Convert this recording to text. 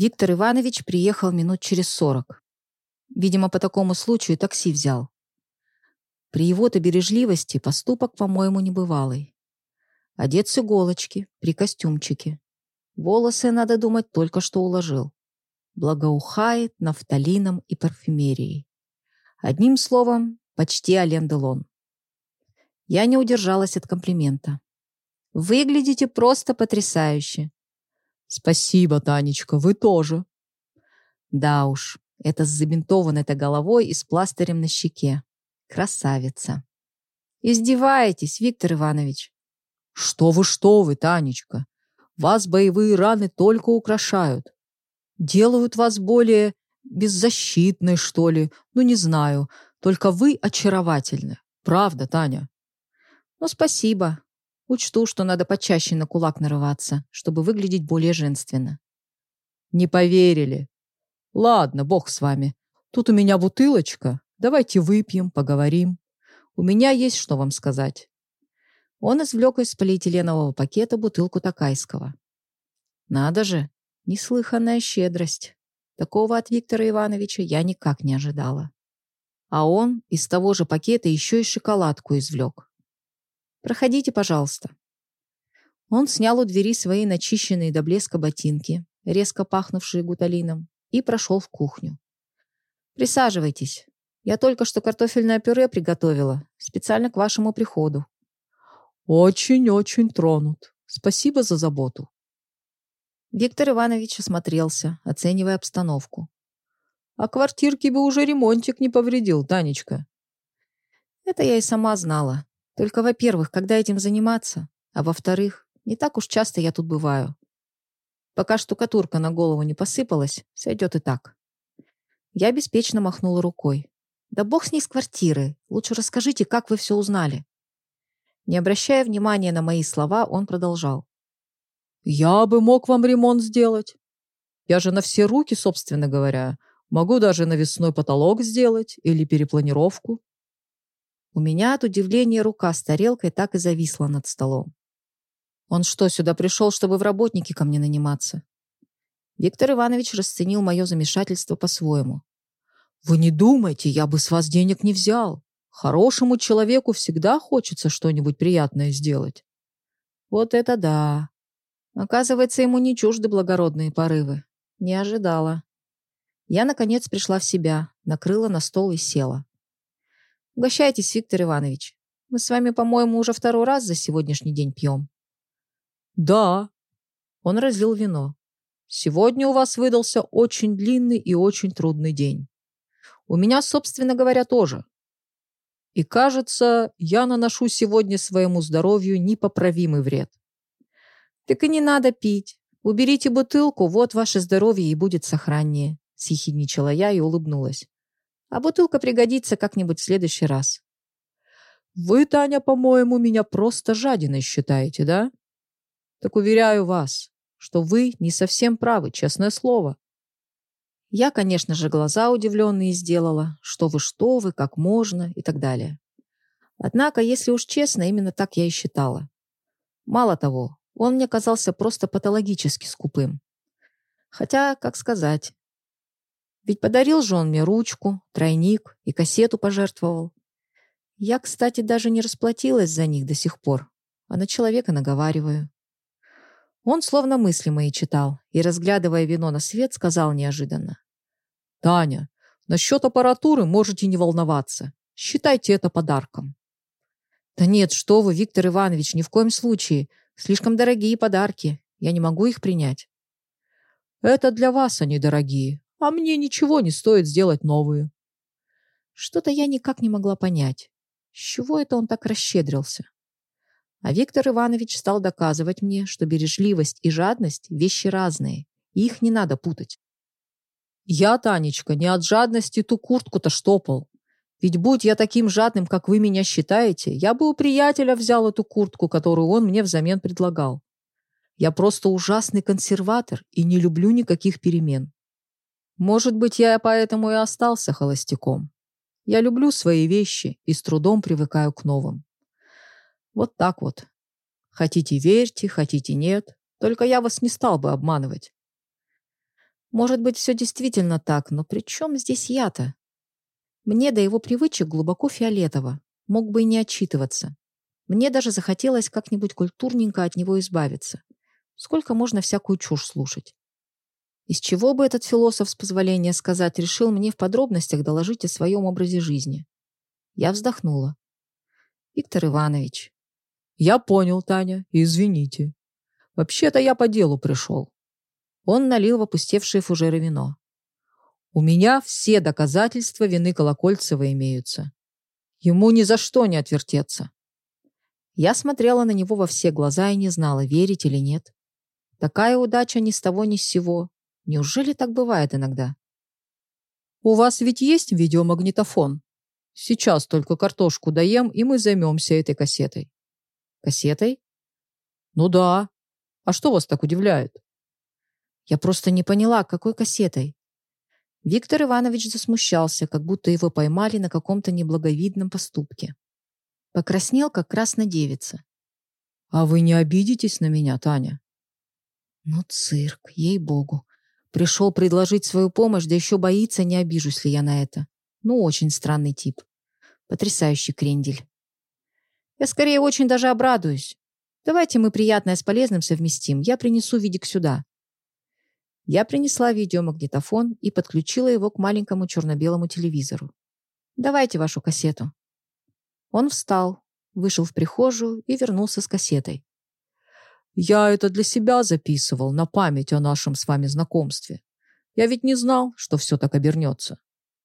Виктор Иванович приехал минут через сорок. Видимо, по такому случаю такси взял. При его-то бережливости поступок, по-моему, небывалый. Одет с иголочки, при костюмчике. Волосы, надо думать, только что уложил. Благоухает нафталином и парфюмерией. Одним словом, почти Ален Делон. Я не удержалась от комплимента. «Выглядите просто потрясающе!» «Спасибо, Танечка, вы тоже!» Да уж, это с забинтованной-то головой и с пластырем на щеке. Красавица. Издеваетесь, Виктор Иванович. Что вы, что вы, Танечка. Вас боевые раны только украшают. Делают вас более беззащитной, что ли. Ну, не знаю. Только вы очаровательны. Правда, Таня? Ну, спасибо. Учту, что надо почаще на кулак нарываться, чтобы выглядеть более женственно. Не поверили. Ладно, бог с вами. Тут у меня бутылочка. Давайте выпьем, поговорим. У меня есть что вам сказать. Он извлек из полиэтиленового пакета бутылку Такайского. Надо же, неслыханная щедрость. Такого от Виктора Ивановича я никак не ожидала. А он из того же пакета еще и шоколадку извлек. «Проходите, пожалуйста». Он снял у двери свои начищенные до блеска ботинки, резко пахнувшие гуталином, и прошел в кухню. «Присаживайтесь. Я только что картофельное пюре приготовила, специально к вашему приходу». «Очень-очень тронут. Спасибо за заботу». Виктор Иванович осмотрелся, оценивая обстановку. «А квартирке бы уже ремонтик не повредил, Танечка». «Это я и сама знала. Только, во-первых, когда этим заниматься, а во-вторых, не так уж часто я тут бываю. Пока штукатурка на голову не посыпалась, сойдет и так. Я беспечно махнула рукой. Да бог с ней с квартиры. Лучше расскажите, как вы все узнали. Не обращая внимания на мои слова, он продолжал. Я бы мог вам ремонт сделать. Я же на все руки, собственно говоря. Могу даже навесной потолок сделать или перепланировку. У меня от удивления рука с тарелкой так и зависла над столом. Он что, сюда пришел, чтобы в работники ко мне наниматься? Виктор Иванович расценил мое замешательство по-своему. «Вы не думайте, я бы с вас денег не взял. Хорошему человеку всегда хочется что-нибудь приятное сделать». «Вот это да! Оказывается, ему не чужды благородные порывы. Не ожидала». Я, наконец, пришла в себя, накрыла на стол и села. «Угощайтесь, Виктор Иванович. Мы с вами, по-моему, уже второй раз за сегодняшний день пьем». «Да». Он разлил вино. «Сегодня у вас выдался очень длинный и очень трудный день. У меня, собственно говоря, тоже. И, кажется, я наношу сегодня своему здоровью непоправимый вред». «Так и не надо пить. Уберите бутылку, вот ваше здоровье и будет сохраннее», — съехидничала я и улыбнулась. «А бутылка пригодится как-нибудь в следующий раз». «Вы, Таня, по-моему, меня просто жадиной считаете, да?» Так уверяю вас, что вы не совсем правы, честное слово. Я, конечно же, глаза удивленные сделала. Что вы, что вы, как можно и так далее. Однако, если уж честно, именно так я и считала. Мало того, он мне казался просто патологически скупым. Хотя, как сказать. Ведь подарил же он мне ручку, тройник и кассету пожертвовал. Я, кстати, даже не расплатилась за них до сих пор, а на человека наговариваю. Он словно мысли мои читал и, разглядывая вино на свет, сказал неожиданно. «Таня, насчет аппаратуры можете не волноваться. Считайте это подарком». «Да нет, что вы, Виктор Иванович, ни в коем случае. Слишком дорогие подарки. Я не могу их принять». «Это для вас они дорогие, а мне ничего не стоит сделать новые». Что-то я никак не могла понять. С чего это он так расщедрился? А Виктор Иванович стал доказывать мне, что бережливость и жадность – вещи разные, и их не надо путать. Я, Танечка, не от жадности ту куртку-то штопал. Ведь будь я таким жадным, как вы меня считаете, я бы у приятеля взял эту куртку, которую он мне взамен предлагал. Я просто ужасный консерватор и не люблю никаких перемен. Может быть, я поэтому и остался холостяком. Я люблю свои вещи и с трудом привыкаю к новым. Вот так вот. Хотите верьте, хотите нет. Только я вас не стал бы обманывать. Может быть, все действительно так, но при чем здесь я-то? Мне до его привычек глубоко фиолетово. Мог бы и не отчитываться. Мне даже захотелось как-нибудь культурненько от него избавиться. Сколько можно всякую чушь слушать? Из чего бы этот философ, с позволения сказать, решил мне в подробностях доложить о своем образе жизни? Я вздохнула. Виктор Иванович. Я понял, Таня, извините. Вообще-то я по делу пришел. Он налил в опустевшие фужеры вино. У меня все доказательства вины Колокольцева имеются. Ему ни за что не отвертеться. Я смотрела на него во все глаза и не знала, верить или нет. Такая удача ни с того ни с сего. Неужели так бывает иногда? У вас ведь есть видеомагнитофон? Сейчас только картошку даем, и мы займемся этой кассетой. Кассетой? Ну да. А что вас так удивляет? Я просто не поняла, какой кассетой. Виктор Иванович засмущался, как будто его поймали на каком-то неблаговидном поступке. Покраснел, как красная девица. «А вы не обидитесь на меня, Таня?» «Ну, цирк, ей-богу. Пришел предложить свою помощь, да еще боится, не обижусь ли я на это. Ну, очень странный тип. Потрясающий крендель. Я скорее очень даже обрадуюсь. Давайте мы приятное с полезным совместим. Я принесу видик сюда. Я принесла видеомагнитофон и подключила его к маленькому черно-белому телевизору. «Давайте вашу кассету». Он встал, вышел в прихожую и вернулся с кассетой. «Я это для себя записывал, на память о нашем с вами знакомстве. Я ведь не знал, что все так обернется.